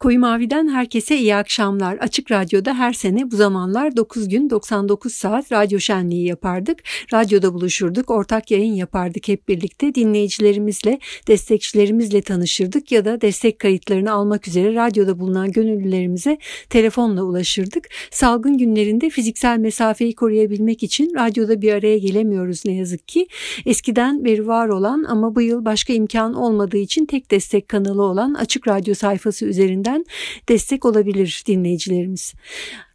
Koyu Mavi'den herkese iyi akşamlar. Açık Radyo'da her sene bu zamanlar 9 gün 99 saat radyo şenliği yapardık. Radyoda buluşurduk, ortak yayın yapardık hep birlikte. Dinleyicilerimizle, destekçilerimizle tanışırdık ya da destek kayıtlarını almak üzere radyoda bulunan gönüllülerimize telefonla ulaşırdık. Salgın günlerinde fiziksel mesafeyi koruyabilmek için radyoda bir araya gelemiyoruz ne yazık ki. Eskiden beri var olan ama bu yıl başka imkan olmadığı için tek destek kanalı olan Açık Radyo sayfası üzerinden üzerinden destek olabilir dinleyicilerimiz.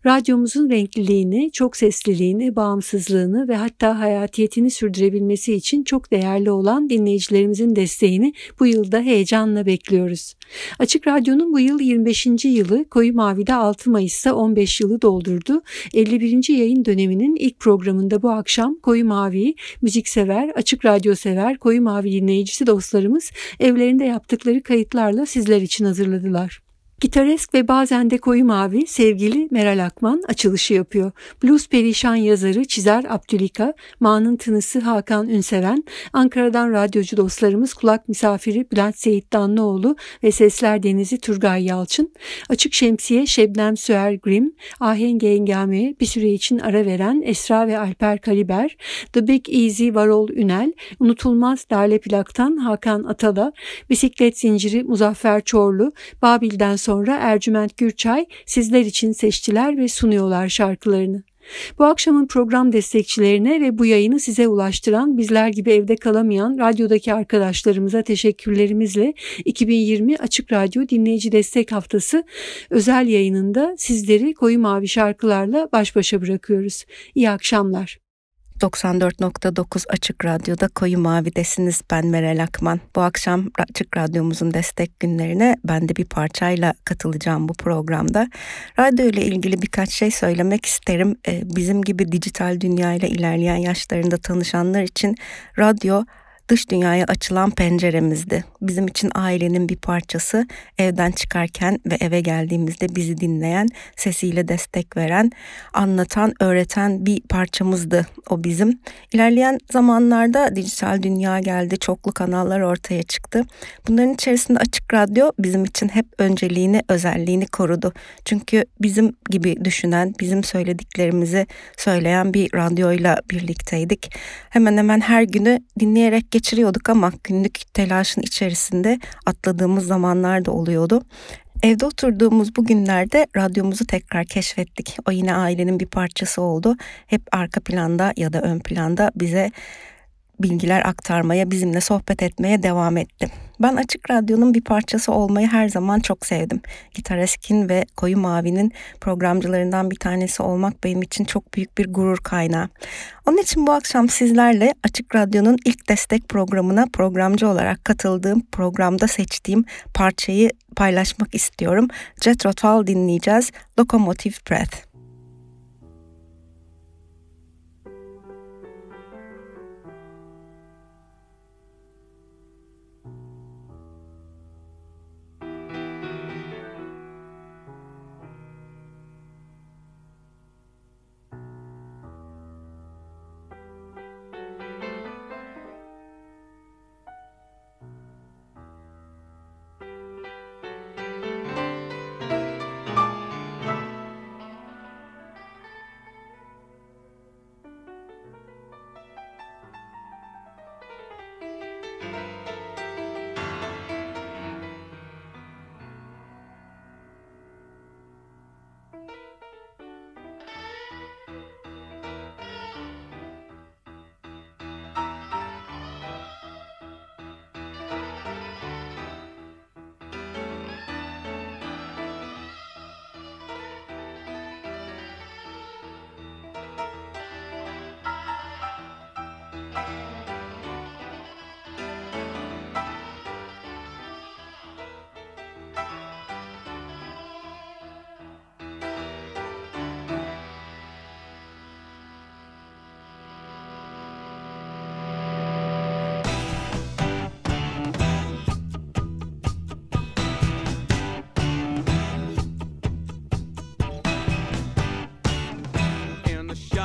Radyomuzun renkliliğini, çok sesliliğini, bağımsızlığını ve hatta hayatiyetini sürdürebilmesi için çok değerli olan dinleyicilerimizin desteğini bu yılda heyecanla bekliyoruz. Açık Radyo'nun bu yıl 25. yılı Koyu Mavi'de 6 Mayıs'ta 15 yılı doldurdu. 51. yayın döneminin ilk programında bu akşam Koyu Mavi'yi müziksever, açık radyo sever, Koyu Mavi dinleyicisi dostlarımız evlerinde yaptıkları kayıtlarla sizler için hazırladılar. Gitaresk ve bazen de koyu mavi sevgili Meral Akman açılışı yapıyor. Blues perişan yazarı çizer Abdülika, Ma'nın tınısı Hakan Ünseven, Ankara'dan radyocu dostlarımız kulak misafiri Bülent Seyit Danlıoğlu ve Sesler Denizi Turgay Yalçın, Açık Şemsiye Şebnem Süer Grim, Ahenk Engame bir süre için ara veren Esra ve Alper Kaliber, The Big Easy Varol Ünel, Unutulmaz Lale Plak'tan Hakan Atala, Bisiklet Zinciri Muzaffer Çorlu, Babil'den sonra Ercüment Gürçay sizler için seçtiler ve sunuyorlar şarkılarını. Bu akşamın program destekçilerine ve bu yayını size ulaştıran bizler gibi evde kalamayan radyodaki arkadaşlarımıza teşekkürlerimizle 2020 Açık Radyo Dinleyici Destek Haftası özel yayınında sizleri koyu mavi şarkılarla baş başa bırakıyoruz. İyi akşamlar. 94.9 Açık Radyo'da Koyu Mavi'desiniz. Ben Meral Akman. Bu akşam Açık Radyomuzun destek günlerine ben de bir parçayla katılacağım bu programda. Radyo ile ilgili birkaç şey söylemek isterim. Ee, bizim gibi dijital dünyayla ilerleyen yaşlarında tanışanlar için radyo dış dünyaya açılan penceremizdi. Bizim için ailenin bir parçası, evden çıkarken ve eve geldiğimizde bizi dinleyen, sesiyle destek veren, anlatan, öğreten bir parçamızdı o bizim. İlerleyen zamanlarda dijital dünya geldi, çoklu kanallar ortaya çıktı. Bunların içerisinde Açık Radyo bizim için hep önceliğini, özelliğini korudu. Çünkü bizim gibi düşünen, bizim söylediklerimizi söyleyen bir radyoyla birlikteydik. Hemen hemen her günü dinleyerek geçiriyorduk ama günlük telaşın içerisinde atladığımız zamanlar da oluyordu. Evde oturduğumuz bu günlerde radyomuzu tekrar keşfettik. O yine ailenin bir parçası oldu. Hep arka planda ya da ön planda bize bilgiler aktarmaya, bizimle sohbet etmeye devam etti. Ben Açık Radyo'nun bir parçası olmayı her zaman çok sevdim. Gitar Eskin ve Koyu Mavi'nin programcılarından bir tanesi olmak benim için çok büyük bir gurur kaynağı. Onun için bu akşam sizlerle Açık Radyo'nun ilk destek programına programcı olarak katıldığım programda seçtiğim parçayı paylaşmak istiyorum. Jethro Tull dinleyeceğiz. Locomotive Breath.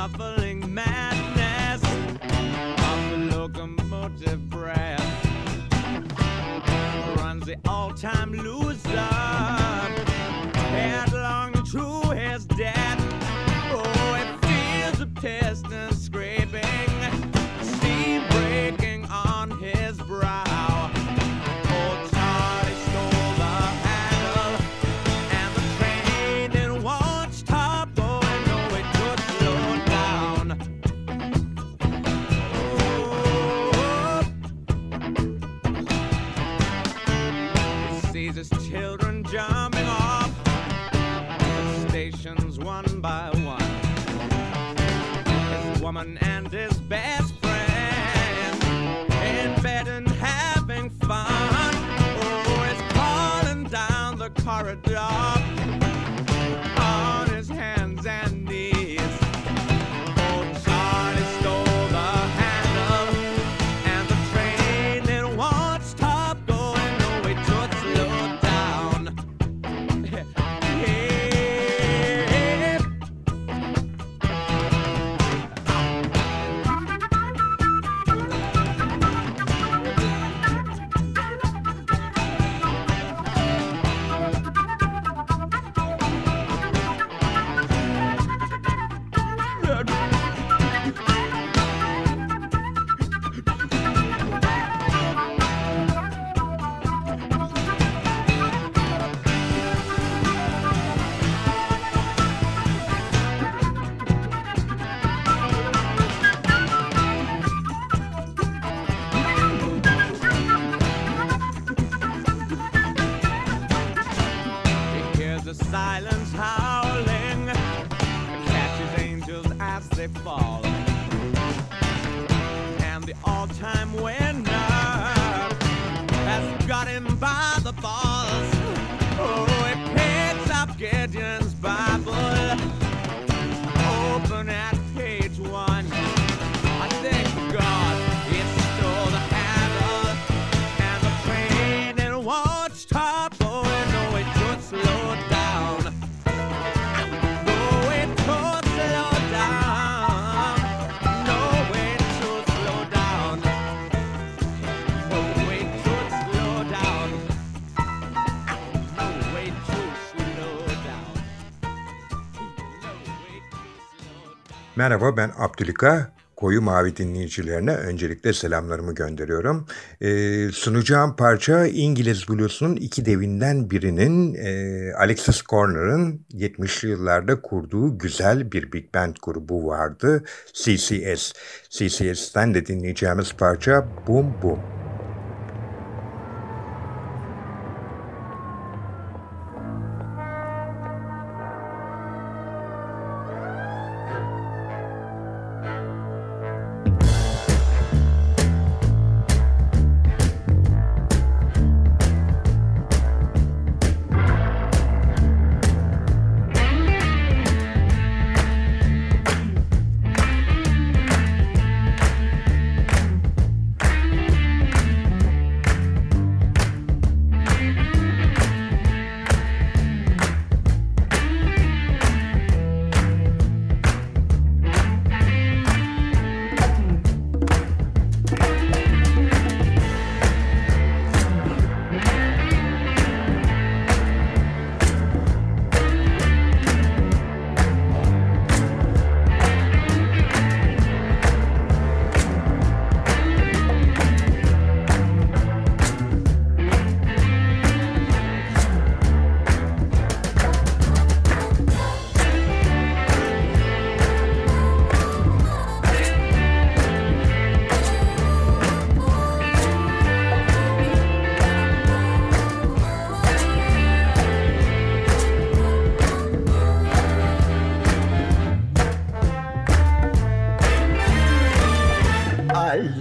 shuffle woman and his best friend in bed and having fun. Oh, he's crawling down the corridor. Merhaba ben Abdülika. Koyu Mavi dinleyicilerine öncelikle selamlarımı gönderiyorum. Ee, sunacağım parça İngiliz bluesunun iki devinden birinin e, Alexis Corner'ın 70'li yıllarda kurduğu güzel bir big band grubu vardı. CCS. CCS'ten de dinleyeceğimiz parça Boom Boom.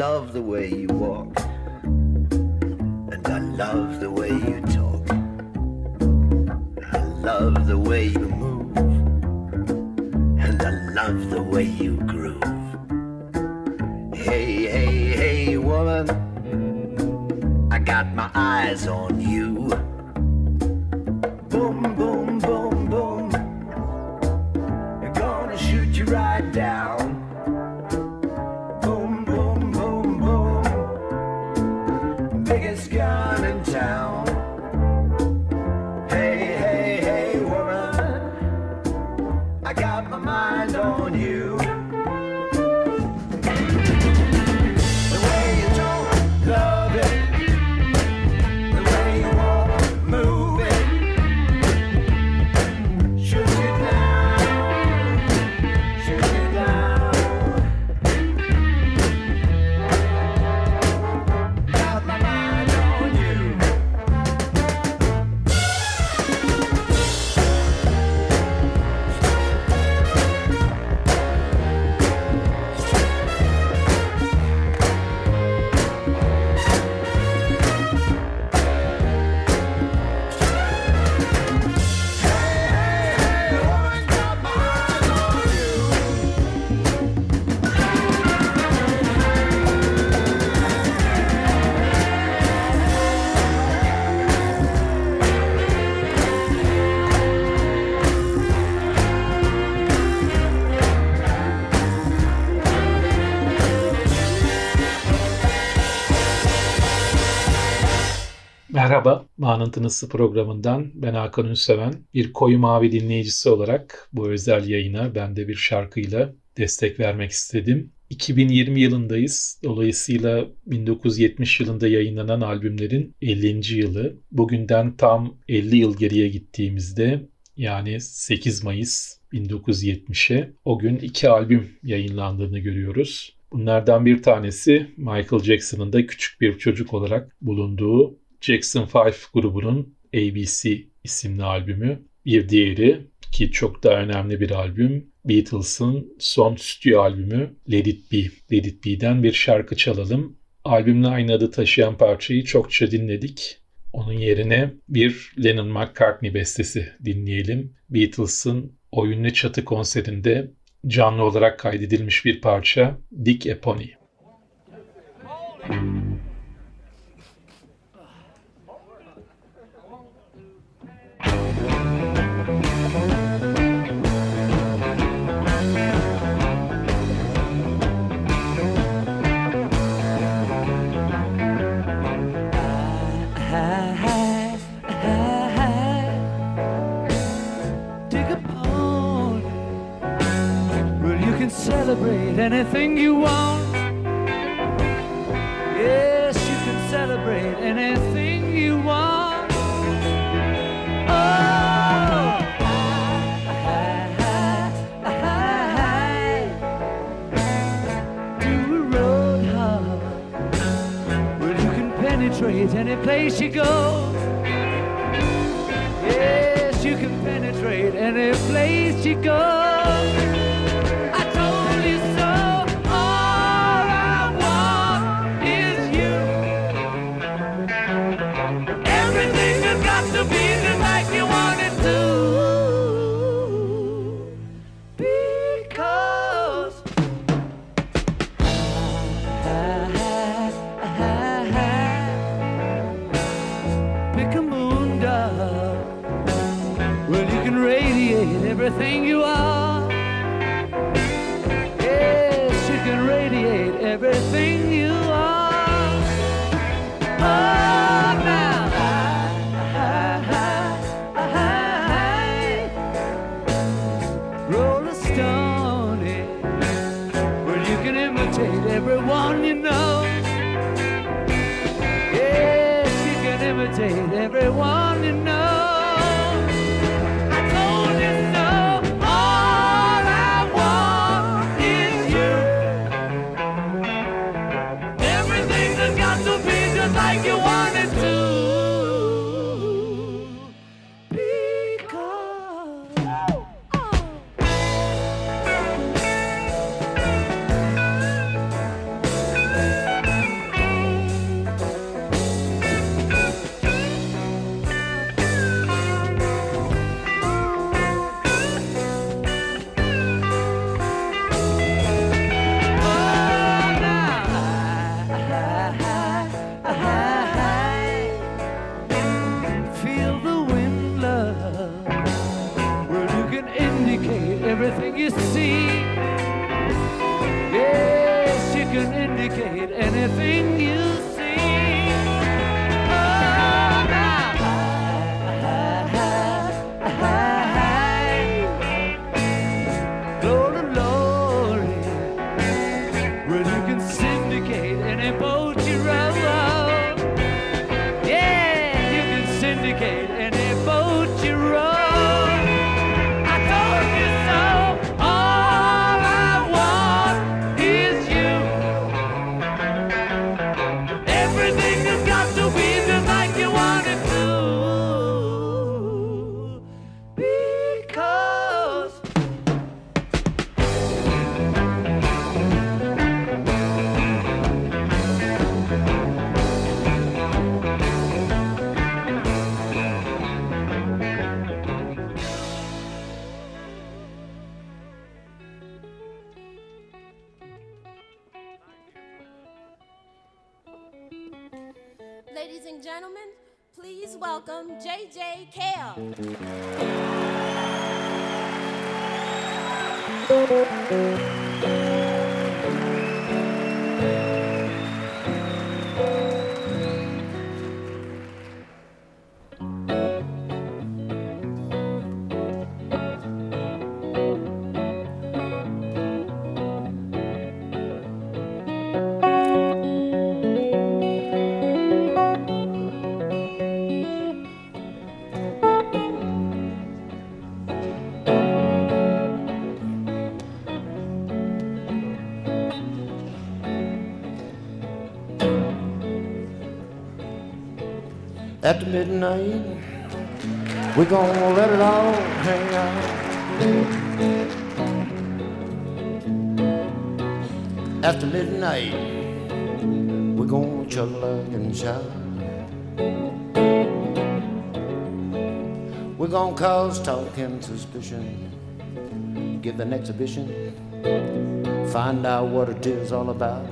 love the way you walk, and I love the way you talk. I love the way you move, and I love the way you groove. Hey, hey, hey, woman, I got my eyes on you. Manıntınızı programından ben Hakan Ünseven. Bir koyu mavi dinleyicisi olarak bu özel yayına ben de bir şarkıyla destek vermek istedim. 2020 yılındayız. Dolayısıyla 1970 yılında yayınlanan albümlerin 50. yılı. Bugünden tam 50 yıl geriye gittiğimizde yani 8 Mayıs 1970'e o gün iki albüm yayınlandığını görüyoruz. Bunlardan bir tanesi Michael Jackson'ın da küçük bir çocuk olarak bulunduğu Jackson 5 grubunun ABC isimli albümü. Bir diğeri ki çok da önemli bir albüm Beatles'ın son stüdyo albümü Let It Be. Let It Be'den bir şarkı çalalım. Albümle aynı adı taşıyan parçayı çokça dinledik. Onun yerine bir Lennon McCartney bestesi dinleyelim. Beatles'ın oyunlu çatı konserinde canlı olarak kaydedilmiş bir parça Dick a Pony. celebrate anything you want. Yes, you can celebrate anything you want. Oh, any place you go. Yes, you can penetrate any place you go. make it anything you At midnight, we're gonna let it all hang out. After midnight, we're gonna chug and shout. We're gonna cause talk and suspicion. Give an exhibition. Find out what it is all about.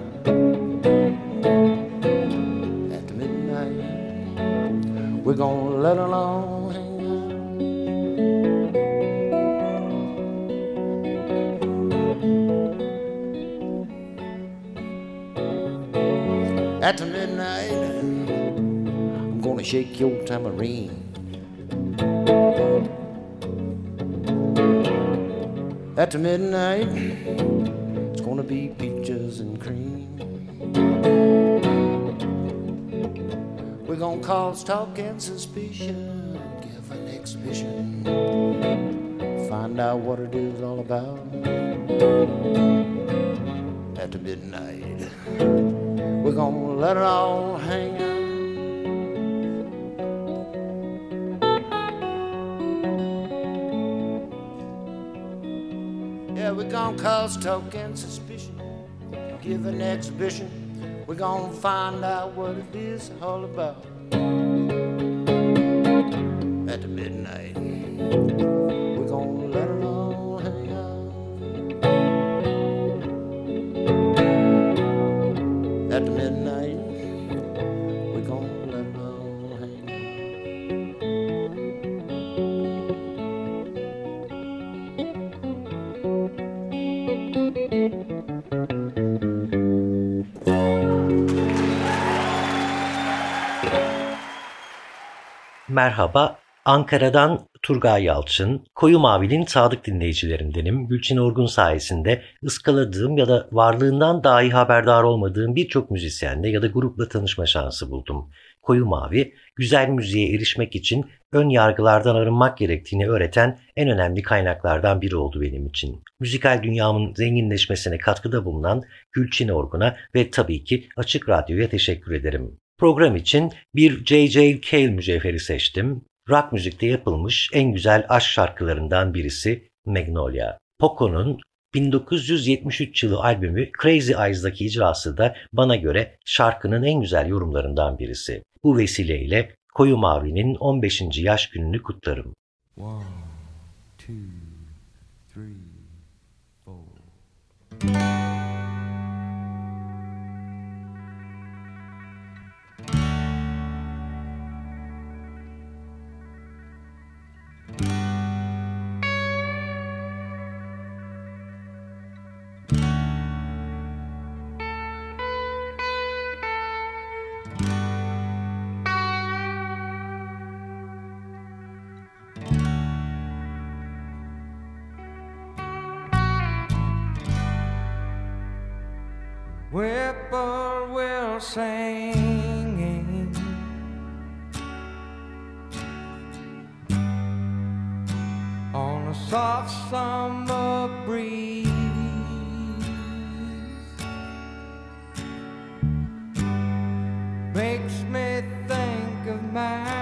We're gonna let alone hang out. At midnight, I'm gonna shake your tambourine. At midnight, it's gonna be peaches and cream. Gonna cause talk and suspicion, give an exhibition, find out what it is all about. At midnight, we're gonna let it all hang out. Yeah, we're gonna cause talk and suspicion. Give an exhibition. We're gonna find out what it is all about. Merhaba, Ankara'dan Turgay Yalçın, Koyu Mavi'nin sadık dinleyicilerindenim. Gülçin Orgun sayesinde ıskaladığım ya da varlığından dahi haberdar olmadığım birçok müzisyenle ya da grupla tanışma şansı buldum. Koyu Mavi, güzel müziğe erişmek için ön yargılardan arınmak gerektiğini öğreten en önemli kaynaklardan biri oldu benim için. Müzikal dünyamın zenginleşmesine katkıda bulunan Gülçin Orgun'a ve tabii ki Açık Radyo'ya teşekkür ederim. Program için bir J.J. Cale mücevheri seçtim. Rock müzikte yapılmış en güzel aşk şarkılarından birisi Magnolia. Poco'nun 1973 yılı albümü Crazy Eyes'daki icrası da bana göre şarkının en güzel yorumlarından birisi. Bu vesileyle Koyu Mavi'nin 15. yaş gününü kutlarım. One, two, three, four. Makes me think of my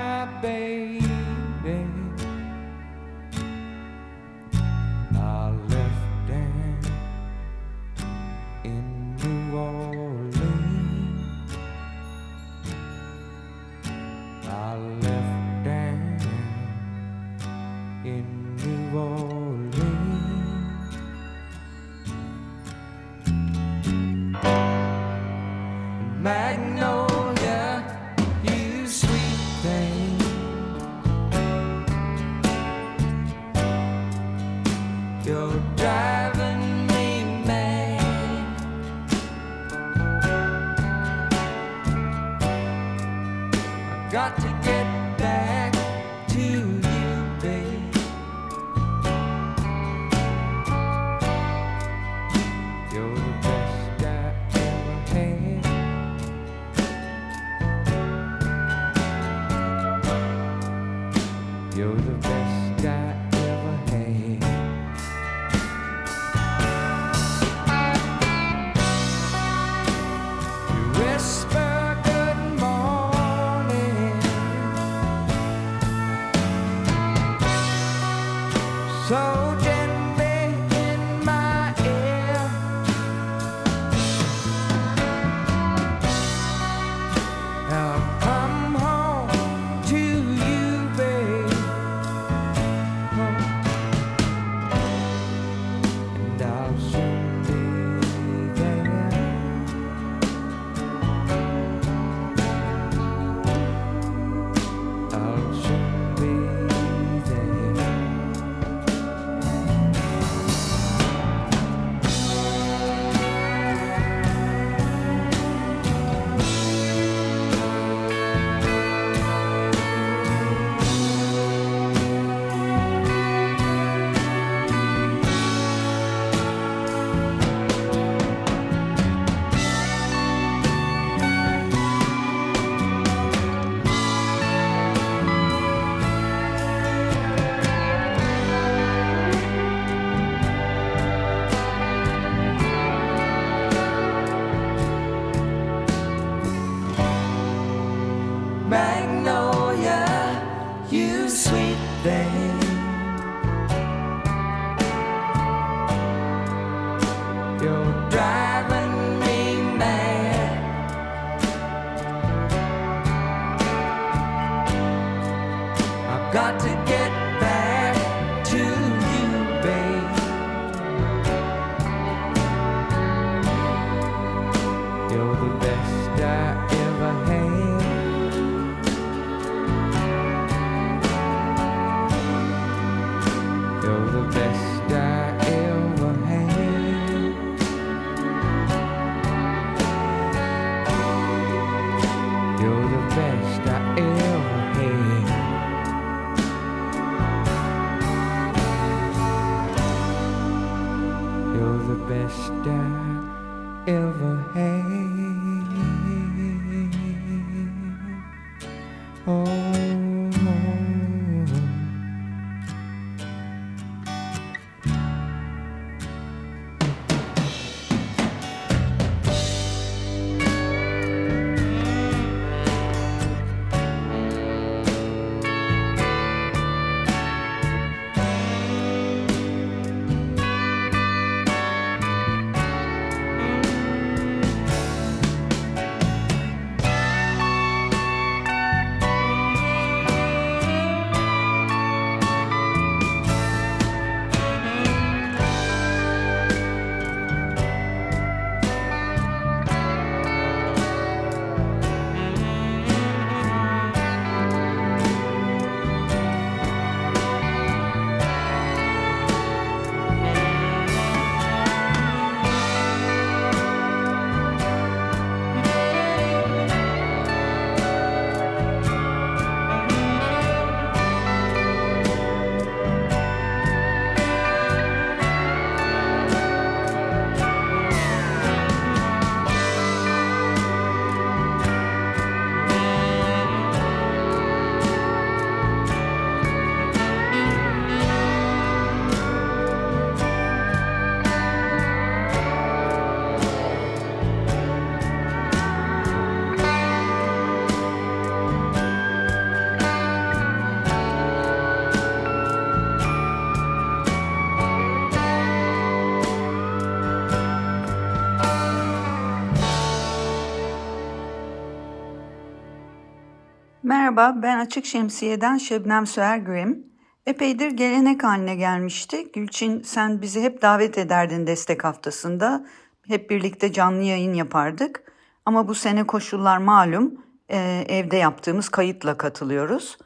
Merhaba, ben Açık Şemsiye'den Şebnem Süer Grim. Epeydir gelenek haline gelmişti. Gülçin sen bizi hep davet ederdin destek haftasında. Hep birlikte canlı yayın yapardık. Ama bu sene koşullar malum. E, evde yaptığımız kayıtla katılıyoruz.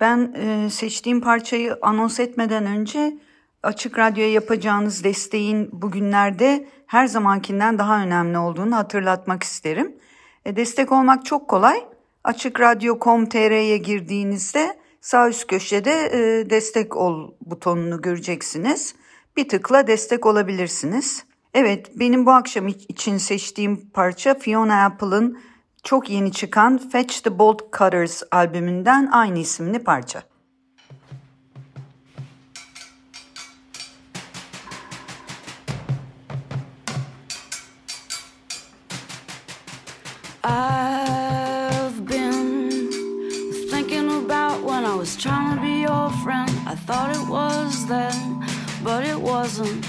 Ben e, seçtiğim parçayı anons etmeden önce Açık Radyo'ya yapacağınız desteğin bugünlerde her zamankinden daha önemli olduğunu hatırlatmak isterim. E, destek olmak çok kolay. Açıkradyo.com.tr'ye girdiğinizde sağ üst köşede e, destek ol butonunu göreceksiniz. Bir tıkla destek olabilirsiniz. Evet benim bu akşam için seçtiğim parça Fiona Apple'ın çok yeni çıkan Fetch the Bolt Cutters albümünden aynı isimli parça. I was trying to be your friend. I thought thought it was then, but it wasn't.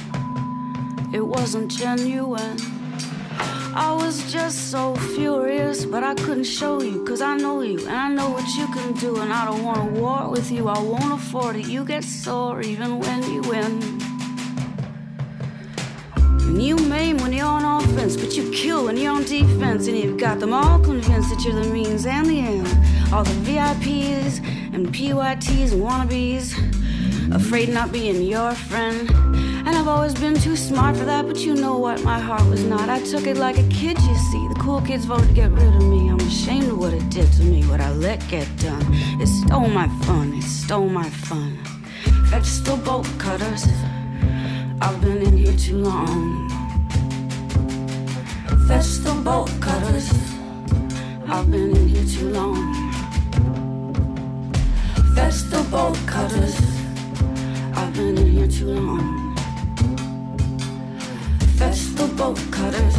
It wasn't genuine. I was just so furious, but I couldn't show you, cause I know you, and I know what you can do, and I don't wanna war with you, I won't afford it. You get sore even when you win. And you maim when you're on offense, but you kill when you're on defense, and you've got them all convinced that you're the means and the end. All the VIPs and PYTs and wannabes, afraid not being your friend. And I've always been too smart for that, but you know what? My heart was not. I took it like a kid, you see. The cool kids voted to get rid of me. I'm ashamed of what it did to me, what I let get done. It stole my fun, it stole my fun. Vegetable cutters, I've been in here too long. Vegetable cutters, I've been in here too long. Vegetable cutters, I've been in here too long vegetable cutters.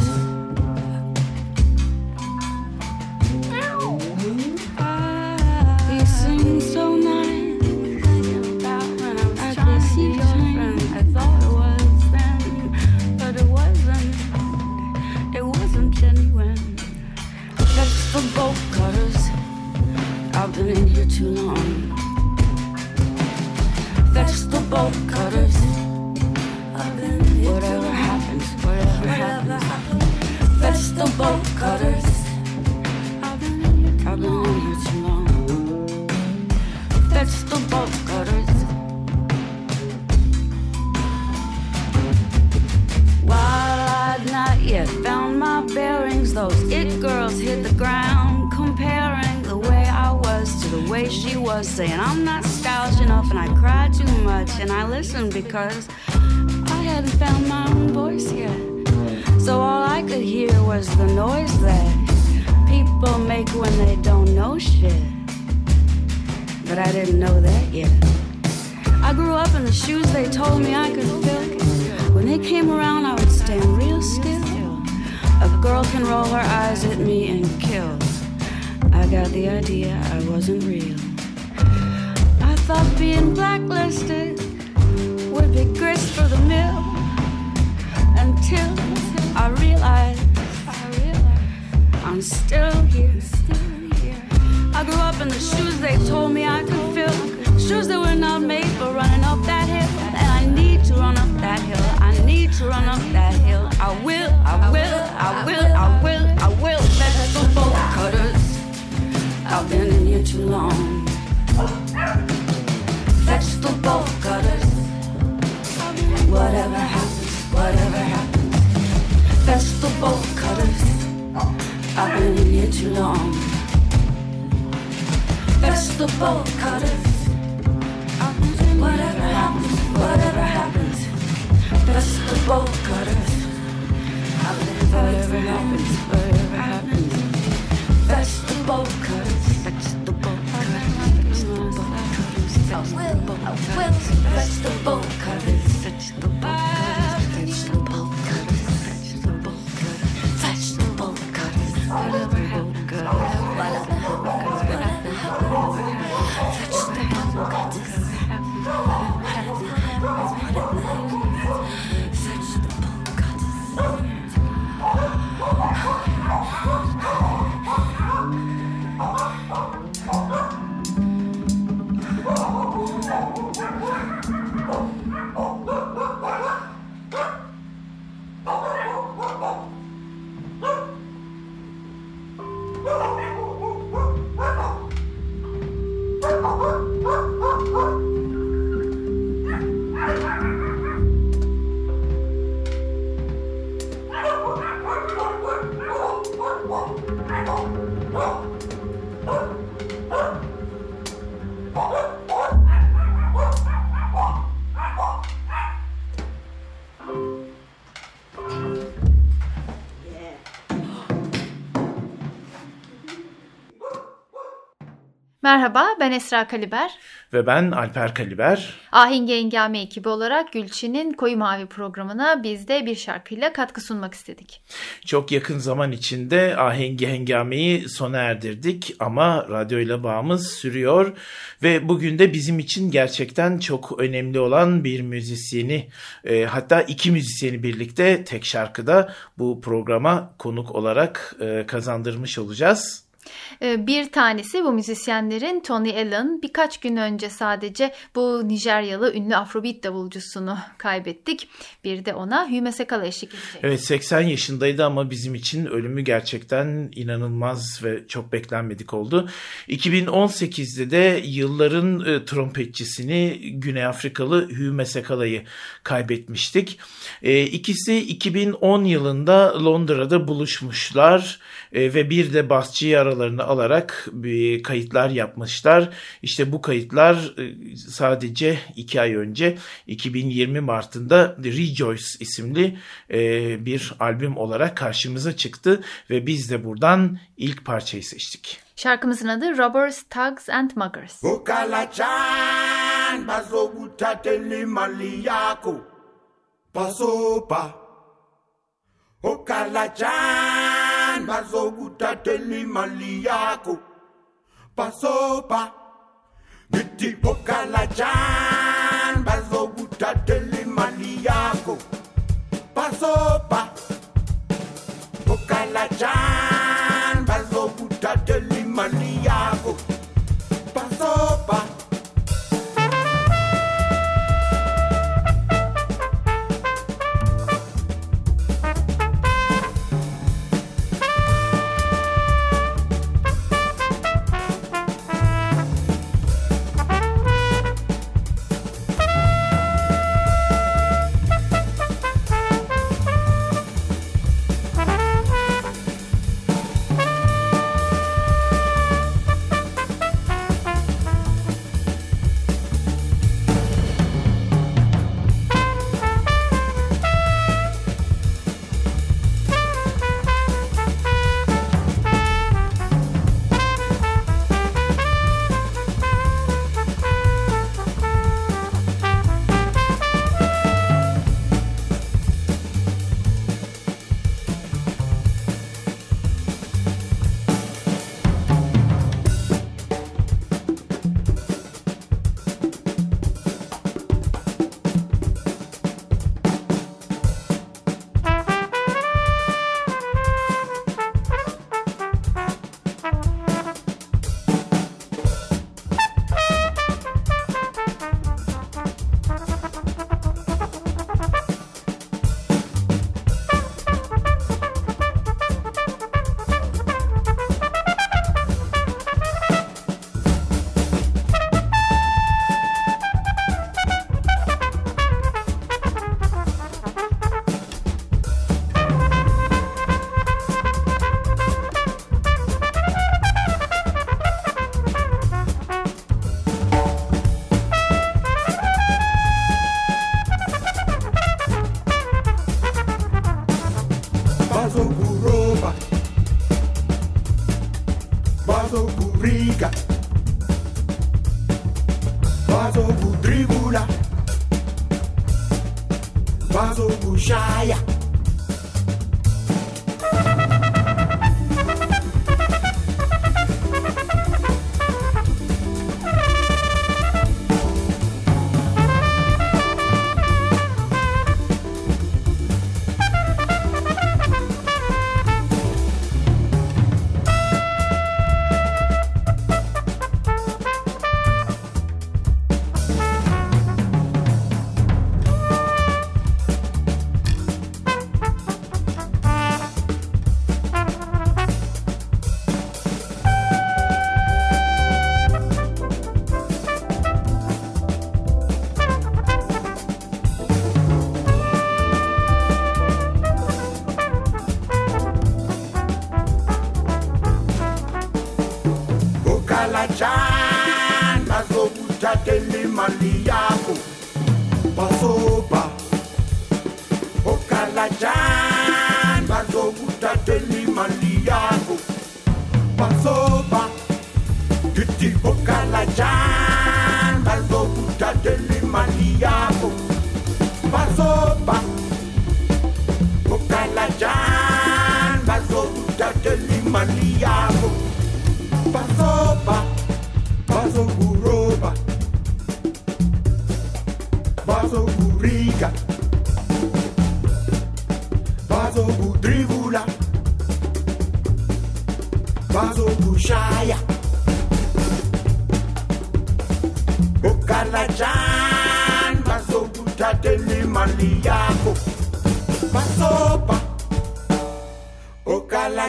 You so nice. I your friend. I thought it was but it wasn't. It wasn't genuine. Vegetable cutters. I've been in here too long outcome. Way she was, saying I'm not stylish enough and I cry too much, and I listened because I hadn't found my own voice yet. So all I could hear was the noise that people make when they don't know shit. But I didn't know that yet. I grew up in the shoes they told me I could fill. When they came around, I would stand real still. A girl can roll her eyes at me and kill. I got the idea I wasn't real. I thought being blacklisted would be grist for the mill until I realized I'm still here. I grew up in the shoes they told me I could fill, shoes that were not made for running up that hill. And I need to run up that hill. I need to run up that hill. I will, I will, I will, I will, I will. Vegetable cutters. I've been in here too long. Vegetable cutters. Whatever happens, whatever happens. Vegetable cutters. I've been in here too long. Vegetable cutters. Whatever happens, whatever happens. Vegetable cutters. I've been whatever happens, whatever happens. Vegetable Let's the boat curve. Merhaba ben Esra Kaliber. Ve ben Alper Kaliber. Ahengi Engame ekibi olarak Gülçin'in Koyu Mavi programına biz de bir şarkıyla katkı sunmak istedik. Çok yakın zaman içinde Ahengi Hengame'yi sona erdirdik ama radyoyla bağımız sürüyor. Ve bugün de bizim için gerçekten çok önemli olan bir müzisyeni e, hatta iki müzisyeni birlikte tek şarkıda bu programa konuk olarak e, kazandırmış olacağız. Ee, bir tanesi bu müzisyenlerin Tony Allen. Birkaç gün önce sadece bu Nijeryalı ünlü Afrobeat davulcusunu kaybettik. Bir de ona Hüme Sekala eşlik edecek. Evet 80 yaşındaydı ama bizim için ölümü gerçekten inanılmaz ve çok beklenmedik oldu. 2018'de de yılların e, trompetçisini Güney Afrikalı Hüme Sekala'yı kaybetmiştik. E, ikisi 2010 yılında Londra'da buluşmuşlar e, ve bir de basçıyı aralarına alarak bir kayıtlar yapmışlar. İşte bu kayıtlar e, sadece iki ay önce 2020 Mart'ında The Rejoice isimli e, bir albüm olarak karşımıza çıktı ve biz de buradan ilk parçayı seçtik. Şarkımızın adı Robbers, Tugs and Muggers. Okalajan bazokuthathela imali yakho basoba ngithi okalajan bazokuthathela imali yakho basoba okalajan bazokuthathela imali yakho basoba bazokuroba bazokudribula bazokushaya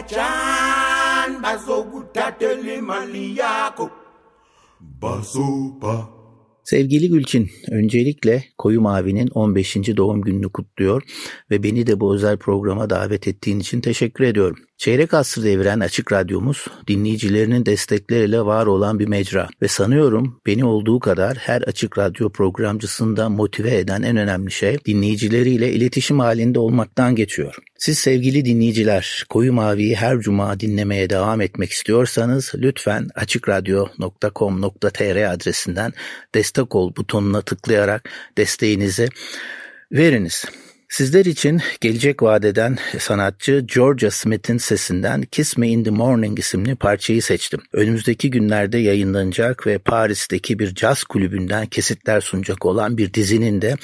okalajan bazokuthathela imali yakho basoba Sevgili Gülçin, öncelikle Koyu Mavi'nin 15. doğum gününü kutluyor ve beni de bu özel programa davet ettiğin için teşekkür ediyorum. Çeyrek asır deviren Açık Radyomuz dinleyicilerinin destekleriyle var olan bir mecra ve sanıyorum beni olduğu kadar her Açık Radyo programcısında motive eden en önemli şey dinleyicileriyle iletişim halinde olmaktan geçiyor. Siz sevgili dinleyiciler Koyu Mavi'yi her cuma dinlemeye devam etmek istiyorsanız lütfen açıkradyo.com.tr adresinden destek ol butonuna tıklayarak desteğinizi veriniz. Sizler için gelecek vadeden sanatçı Georgia Smith'in sesinden Kiss Me In The Morning isimli parçayı seçtim. Önümüzdeki günlerde yayınlanacak ve Paris'teki bir caz kulübünden kesitler sunacak olan bir dizinin de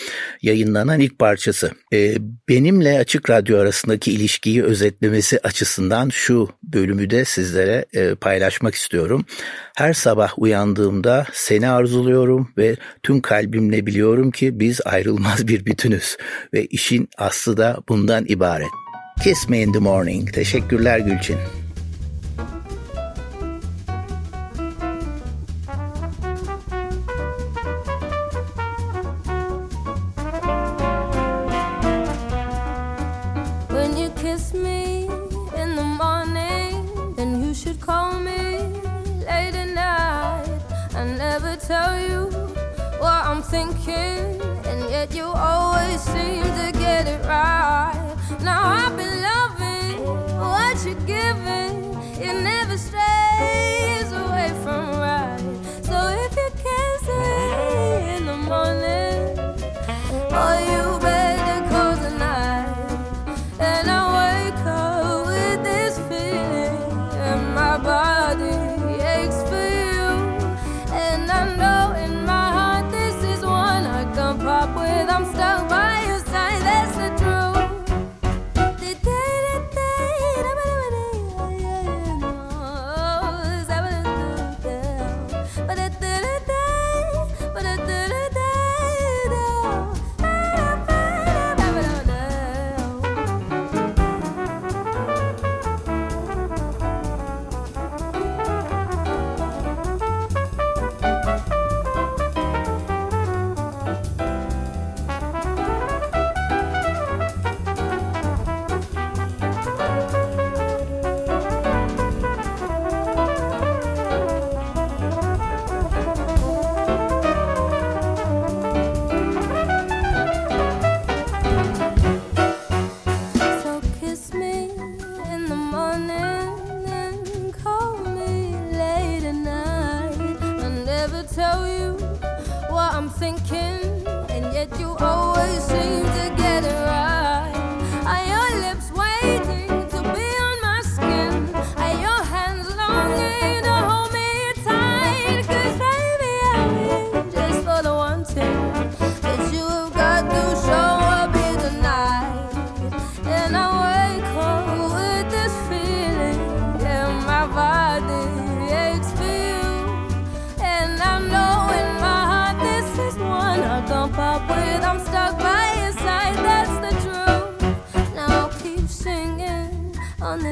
yayınlanan ilk parçası. Ee, benimle Açık Radyo arasındaki ilişkiyi özetlemesi açısından şu bölümü de sizlere e, paylaşmak istiyorum. Her sabah uyandığımda seni arzuluyorum ve tüm kalbimle biliyorum ki biz ayrılmaz bir bütünüz ve işin aslı da bundan ibaret. Kiss me in the morning. Teşekkürler Gülçin. Thinking, and yet you always seem to get it right. Now I've been loving what you're giving, it never strays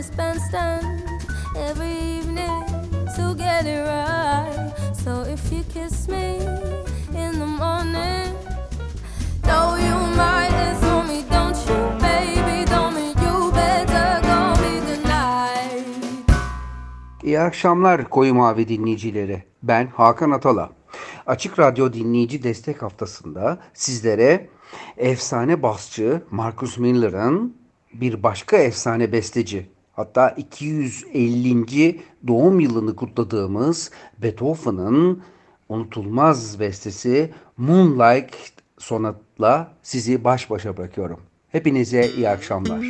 this bandstand every evening to get it right. So if you kiss me in the morning, though you might insult me, don't you, baby? Don't me, you better call me tonight. İyi akşamlar Koyu Mavi dinleyicileri. Ben Hakan Atala. Açık Radyo Dinleyici Destek Haftası'nda sizlere efsane basçı Marcus Miller'ın bir başka efsane besteci hatta 250. doğum yılını kutladığımız Beethoven'ın unutulmaz bestesi Moonlight Sonat'la sizi baş başa bırakıyorum. Hepinize iyi akşamlar.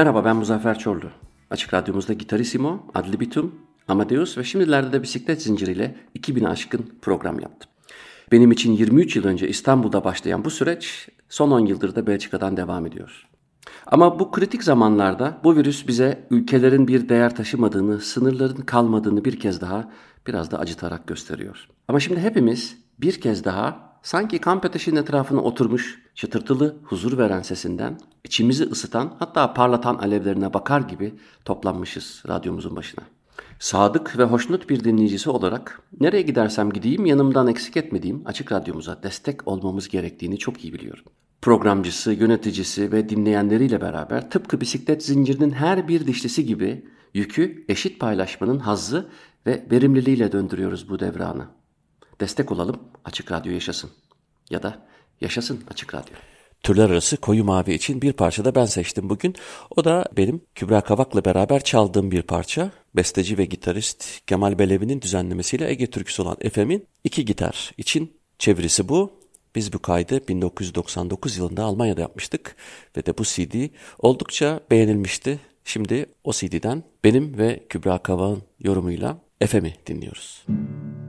Merhaba ben Muzaffer Çorlu. Açık Radyomuzda Gitarissimo, Ad Libitum, Amadeus ve şimdilerde de bisiklet zinciriyle 2000 aşkın program yaptım. Benim için 23 yıl önce İstanbul'da başlayan bu süreç son 10 yıldır da Belçika'dan devam ediyor. Ama bu kritik zamanlarda bu virüs bize ülkelerin bir değer taşımadığını, sınırların kalmadığını bir kez daha biraz da acıtarak gösteriyor. Ama şimdi hepimiz bir kez daha sanki kamp ateşinin etrafına oturmuş çıtırtılı, huzur veren sesinden, içimizi ısıtan hatta parlatan alevlerine bakar gibi toplanmışız radyomuzun başına. Sadık ve hoşnut bir dinleyicisi olarak nereye gidersem gideyim yanımdan eksik etmediğim açık radyomuza destek olmamız gerektiğini çok iyi biliyorum. Programcısı, yöneticisi ve dinleyenleriyle beraber tıpkı bisiklet zincirinin her bir dişlisi gibi yükü eşit paylaşmanın hazzı ve verimliliğiyle döndürüyoruz bu devranı. Destek olalım, Açık Radyo yaşasın. Ya da yaşasın Açık Radyo. Türler arası koyu mavi için bir parça da ben seçtim bugün. O da benim Kübra Kavak'la beraber çaldığım bir parça. Besteci ve gitarist Kemal Belevi'nin düzenlemesiyle Ege türküsü olan Efem'in iki gitar için çevirisi bu. Biz bu kaydı 1999 yılında Almanya'da yapmıştık ve de bu CD oldukça beğenilmişti. Şimdi o CD'den benim ve Kübra Kavak'ın yorumuyla Efem'i dinliyoruz. Müzik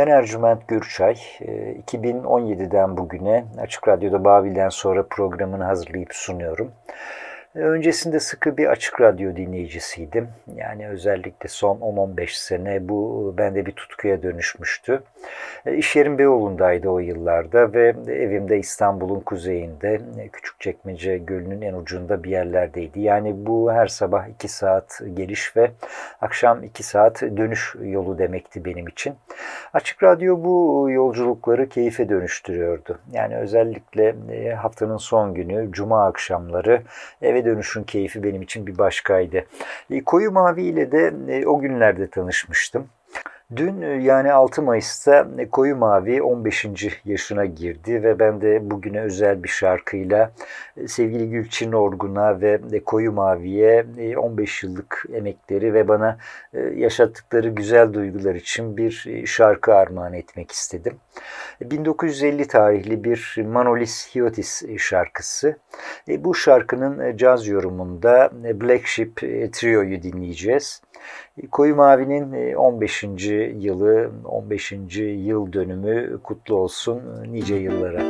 Ben Ercüment Gürçay. 2017'den bugüne Açık Radyo'da Babil'den sonra programını hazırlayıp sunuyorum. Öncesinde sıkı bir açık radyo dinleyicisiydim. Yani özellikle son 10-15 sene bu bende bir tutkuya dönüşmüştü. E, iş yerim Beyoğlu'ndaydı o yıllarda ve evimde İstanbul'un kuzeyinde Küçükçekmece Gölü'nün en ucunda bir yerlerdeydi. Yani bu her sabah 2 saat geliş ve akşam 2 saat dönüş yolu demekti benim için. Açık Radyo bu yolculukları keyfe dönüştürüyordu. Yani özellikle e, haftanın son günü Cuma akşamları eve dönüşün keyfi benim için bir başkaydı. E, Koyu Mavi ile de o günlerde tanışmıştım. Dün yani 6 Mayıs'ta Koyu Mavi 15. yaşına girdi ve ben de bugüne özel bir şarkıyla sevgili Gülçin Orgun'a ve Koyu Mavi'ye 15 yıllık emekleri ve bana yaşattıkları güzel duygular için bir şarkı armağan etmek istedim. 1950 tarihli bir Manolis Hiotis şarkısı. Bu şarkının caz yorumunda Black Sheep Trio'yu dinleyeceğiz. Koyu Mavi'nin 15. yılı, 15. yıl dönümü kutlu olsun nice yıllara.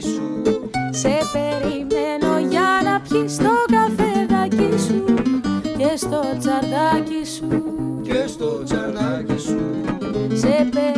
σου. Σε περιμένω για να πιεις το καφεδάκι σου Και στο τσαρδάκι σου. Και στο τσαρδάκι σου. Σε περιμένω